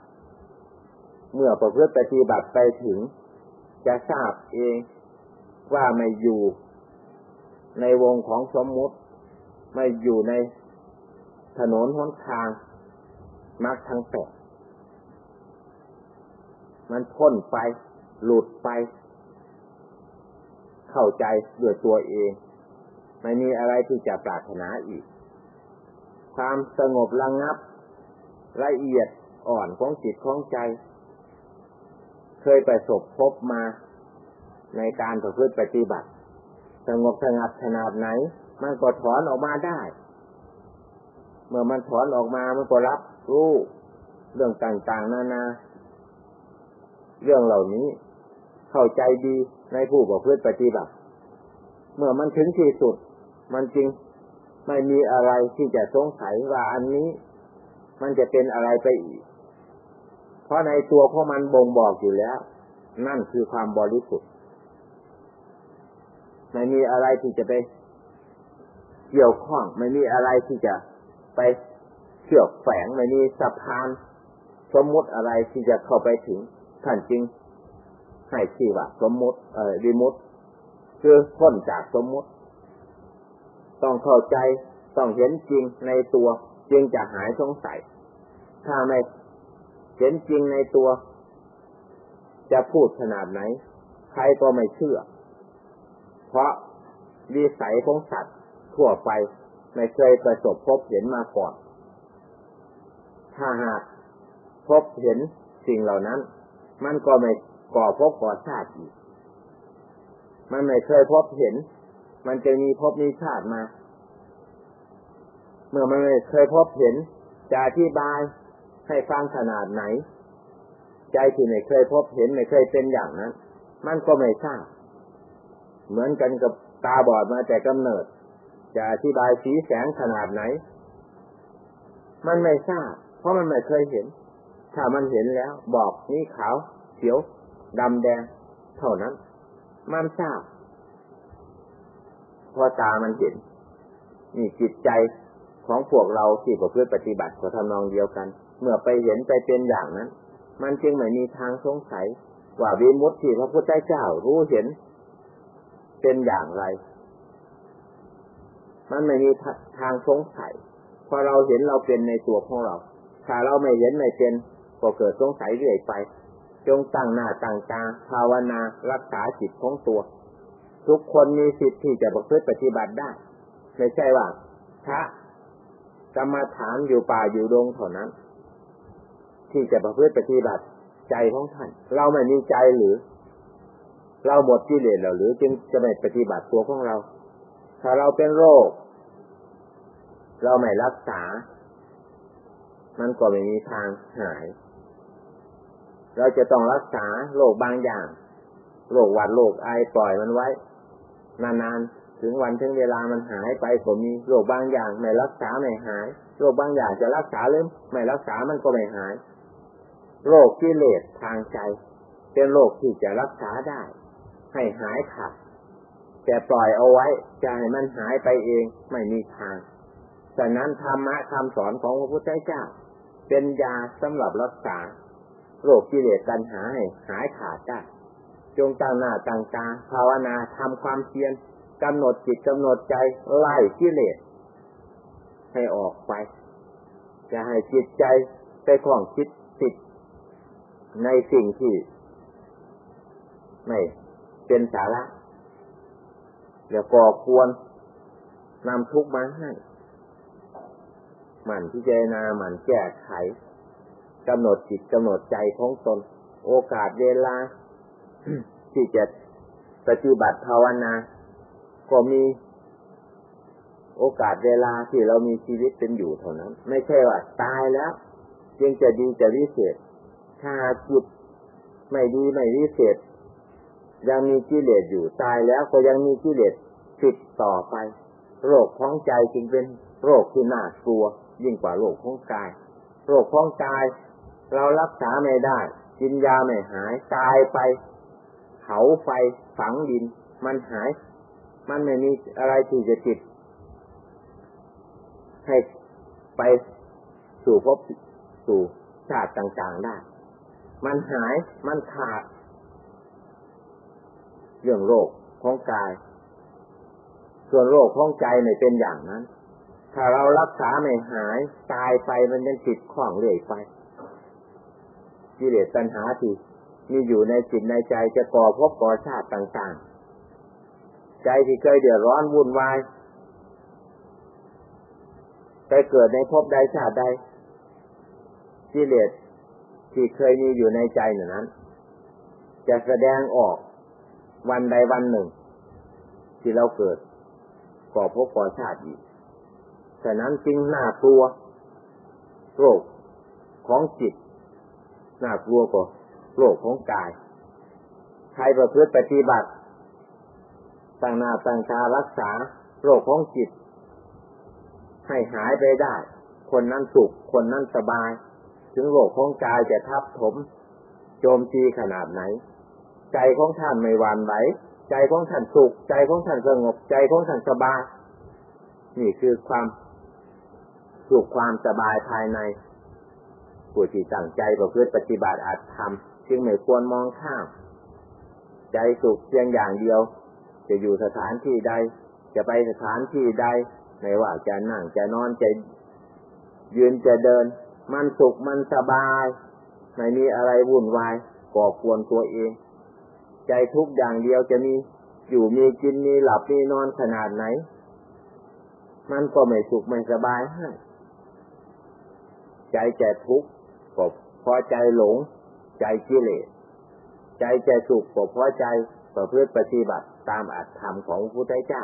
เมื่อประพฤติปฏิบัติไปถึง จะทราบเองว่าไม่อยู่ในวงของสมมุติ ไม่อยู่ในถนนหนทางมรรคทั้งแปดมันพ้นไป หลุดไป เข้าใจด้วยตัวเอง ไม่มีอะไรที่จะปรารถนาอีก ความสงบระงับ ละเอียดอ่อนของจิตของใจ เคยประสบพบมาในการประพฤติปฏิบัติ สงบสงัดขนาดไหน มันก็ถอนออกมาได้ เมื่อมันถอนออกมามันก็รับรู้เรื่องต่างๆนานา เรื่องเหล่านี้เข้าใจดีในผู้ประพฤติปฏิบัติ เมื่อมันถึงที่สุด มันจริงไม่มีอะไรที่จะสงสัยว่าอันนี้ มันจะเป็นอะไรไปอีก ราะในตัวของมันบ่งบอกอยู่แล้ว นั่นคือความบริสุทธิ์ไม่มีอะไรที่จะไปเกี่ยวข้อง ไม่มีอะไรที่จะไปเชื่อแฝงไม่มีสะพานสมมติอะไรที่จะเข้าไปถึงท่านจริงให้ชื่อว่าสมมติเอ่อดิมุตคือพ้นจากสมมติ ต้องเข้าใจต้องเห็นจริงในตัว จึงจะหายสงสัย ถ้าไม่ เห็นจริงในตัว จะพูดขนาดไหน ใครก็ไม่เชื่อ เพราะวิสัยของสัตว์ทั่วไปไม่เคยประสบพบเห็นมาก่อน ถ้าหากพบเห็นสิ่งเหล่านั้น มันก็ไม่ก่อพบก่อชาติอีก มันไม่เคยพบเห็น มันจะมีพบมีชาติมา เมื่อมันไม่เคยพบเห็น จะอธิบาย ให้ฟังขนาดไหน ใจที่ไม่เคยพบเห็นไม่เคยเป็นอย่างนั้น มันก็ไม่ทราบ เหมือนกันกับตาบอดมาแต่กำเนิด จะอธิบายสีแสงขนาดไหน มันไม่ทราบ เพราะมันไม่เคยเห็น ถ้ามันเห็นแล้ว บอกนี่ขาวเขียวดำแดง เท่านั้น มันทราบพอตามันเห็นนี่จิตใจของพวกเราที่ประพฤติปฏิบัติก็ทำนองเดียวกัน เมื่อไปเห็นไปเป็นอย่างนั้น มันจึงไม่มีทางสงสัย ว่าวิมุตติพระพุทธเจ้ารู้เห็น เป็นอย่างไร มันไม่มีทางสงสัยพอเราเห็นเราเป็นในตัวของเรา ถ้าเราไม่เห็นไม่เป็นก็เกิดสงสัยเรื่อยไป จงตั้งหน้าตั้งตาภาวนารักษาจิตของตัว ทุกคนมีสิทธิ์ที่จะประพฤติปฏิบัติได้ไม่ใช่ว่าพระกรรมฐานอยู่ป่าอยู่ดงเท่านั้น ที่จะประพฤติปฏิบัติใจของท่าน เราไม่มีใจหรือ เราหมดกิเลสแล้วหรือจึงจะไม่ปฏิบัติตัวของเรา ถ้าเราเป็นโรค เราไม่รักษา มันก็ไม่มีทางหาย เราจะต้องรักษาโรคบางอย่างโรคหวัดโรคไอปล่อยมันไว้ นานๆถึงวันถึงเวลามันหายไปผมมีโรคบางอย่างไม่รักษาไม่หายโรคบางอย่างจะรักษาหรือไม่รักษามันก็ไม่หาย โรคกิเลสทางใจ เป็นโรคที่จะรักษาได้ ให้หายขาดแต่ปล่อยเอาไว้จะให้มันหายไปเองไม่มีทางฉะนั้นธรรมะคำสอนของพระพุทธเจ้า เป็นยาสำหรับรักษา โรคกิเลสตัณหาให้หายขาดได้จงตั้งหน้าตั้งตาภาวนาทำความเพียรกำหนดจิตกำหนดใจไล่กิเลสให้ออกไป จะให้จิตใจไปคล้องคิดติด ในสิ่งที่ไม่เป็นสาระแล้วก่อควรนำทุกมาให้มันพิจารณามันแก้ไขกำหนดจิตกำหนดใจของตน โอกาสเวลา ที่จะปฏิบัติภาวนา ก็มีโอกาสเวลาที่เรามีชีวิตเป็นอยู่เท่านั้น ไม่ใช่ว่าตายแล้ว จึงจะดีจะวิเศษ ถ้าจิตไม่ดีไม่วิเศษ ยังมีกิเลสอยู่ตายแล้วก็ยังมีกิเลสติดต่อไป โรคของใจจึงเป็นโรคที่น่ากลัว ยิ่งกว่าโรคของกาย โรคของกาย เรารักษาไม่ได้ กินยาไม่หายตายไปเผาไฟฝังดิน มันหาย มันไม่มีอะไรที่จะติดให้ไปสู่ภพสู่ชาติต่างๆได้ มันหาย มันขาด เรื่องโรคของกาย ส่วนโรคของใจไม่เป็นอย่างนั้น ถ้าเรารักษาไม่หาย ตายไปมันยังติดข้องเรื่อยไปกิเลสตัณหาที่มีอยู่ในจิตในใจจะก่อภพก่อชาติต่างๆ ใจที่เคยเดือดร้อนวุ่นวายไปเกิดในภพใดชาติใดกิเลส ที่เคยมีอยู่ในใจนั้น จะแสดงออกวันใดวันหนึ่ง ที่เราเกิดก่อภพก่อชาติอีกฉะนั้นจึงน่ากลัวโรคของจิตน่ากลัวกว่าโรคของกาย ใครประพฤติปฏิบัติตั้งหน้าตั้งตารักษาโรคของจิต ให้หายไปได้ คนนั้นสุข คนนั้นสบาย ถึงโรคของกายจะทับถม โจมตีขนาดไหน ใจของท่านไม่หวั่นไหวใจของท่านสุข ใจของท่านสงบ ใจของท่านสบายนี่คือความสุขความสบายภายในผู้ที่ตั้งใจประพฤติปฏิบัติอาจทำจึงไม่ควรมองข้าม ใจสุขเพียงอย่างเดียว จะอยู่สถานที่ใด จะไปสถานที่ใด ไม่ว่าจะนั่งจะนอนจะยืนจะเดิน มันสุขมันสบาย ไม่มีอะไรวุ่นวายก่อควรตัวเอง ใจทุกอย่างเดียวจะมีอยู่มีกินมีหลับมีนอนขนาดไหน มันก็ไม่สุขไม่สบายให้ใจจทุกข์ก็พอใจหลง ใจกิเลสใจจสุขก็พอใจประพฤติปฏิบัติตามอัตธรรมของพระพุทธเจ้า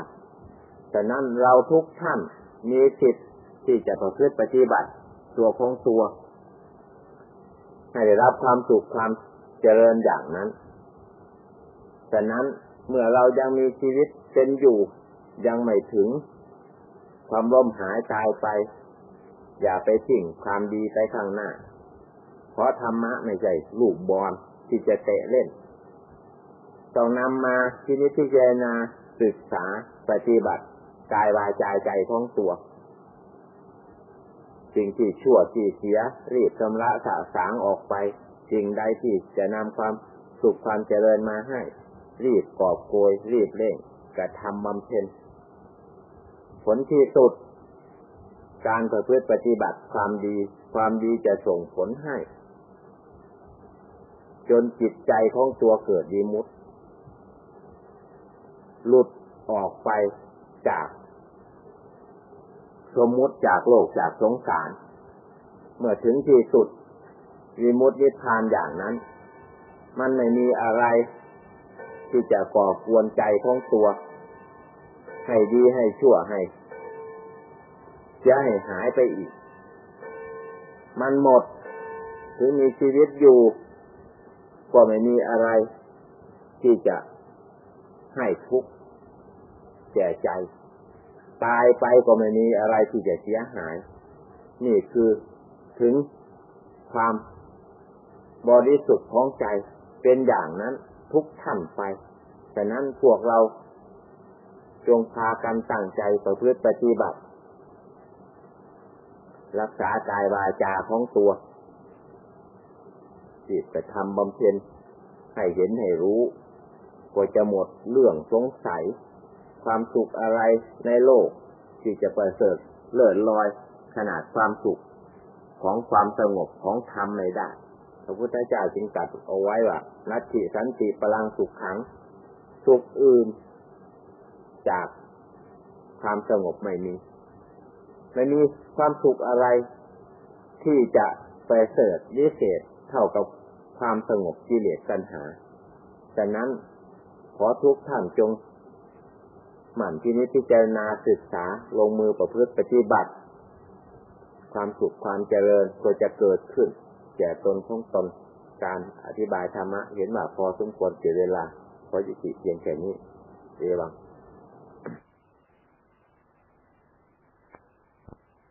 ฉะนั้นเราทุกท่านมีสิทธิ์ที่จะประพฤติปฏิบัติ ตัวของตัวให้ได้รับความสุขความเจริญอย่างนั้นฉะนั้นเมื่อเรายังมีชีวิตเป็นอยู่ยังไม่ถึง ความล้มหายตายไป อย่าไปสิ่งความดีไปข้างหน้า เพราะธรรมะไม่ใช่ลูกบอลที่จะเตะเล่น ต้องนำมาที่นิพพิจารณาศึกษาปฏิบัติกายวาจาใจของตัว สิ่งที่ชั่วที่เสีย รีบชำระสาสางออกไป สิ่งใดที่จะนำความสุขความเจริญมาให้ รีบกอบโกย รีบเร่งกระทำบำเพ็ญผลที่สุด การประพฤติปฏิบัติความดี ความดีจะส่งผลให้ จนจิตใจของตัวเกิดดีมุตหลุดออกไปจาก สมมุติจากโลกจากสงสาร เมื่อถึงที่สุดวิมุตติพานอย่างนั้น มันไม่มีอะไร ที่จะก่อกวนใจของตัว ให้ดีให้ชั่วให้จะให้หายไปอีก มันหมด ถึงมีชีวิตอยู่ ก็ไม่มีอะไร ที่จะให้ทุกข์แก่ใจ ตายไปก็ไม่มีอะไรที่จะเสียหาย นี่คือถึงความบริสุทธิ์ของใจเป็นอย่างนั้นทุกท่านไปฉะนั้นพวกเราจงพากันตั้งใจประพฤติปฏิบัติ รักษากายวาจาของตัวจิตไปทำบำเพ็ญให้เห็นให้รู้ ก็จะหมดเรื่องสงสัย ความสุขอะไรในโลก ที่จะประเสริฐเลิศลอยขนาดความสุขของความสงบของธรรมไม่ได้พระพุทธเจ้าจึงตรัสเอาไว้ว่านัตถิสันติพลังสุขขัง สุขอื่น จากความสงบไม่มี ไม่มีความสุขอะไร ที่จะไปเสริฐวิเศษเท่ากับความสงบกิเลสตัณหาดังนั้นขอทุกท่านจง หมั่นที่นี้พิจารณาศึกษาลงมือประพฤติปฏิบัติ ความสุขความเจริญก็จะเกิดขึ้น แก่ตนของตนการอธิบายธรรมะ เห็นว่าพอสมควรเสียเวลาเพราะจิตเพียงแค่นี้เอวัง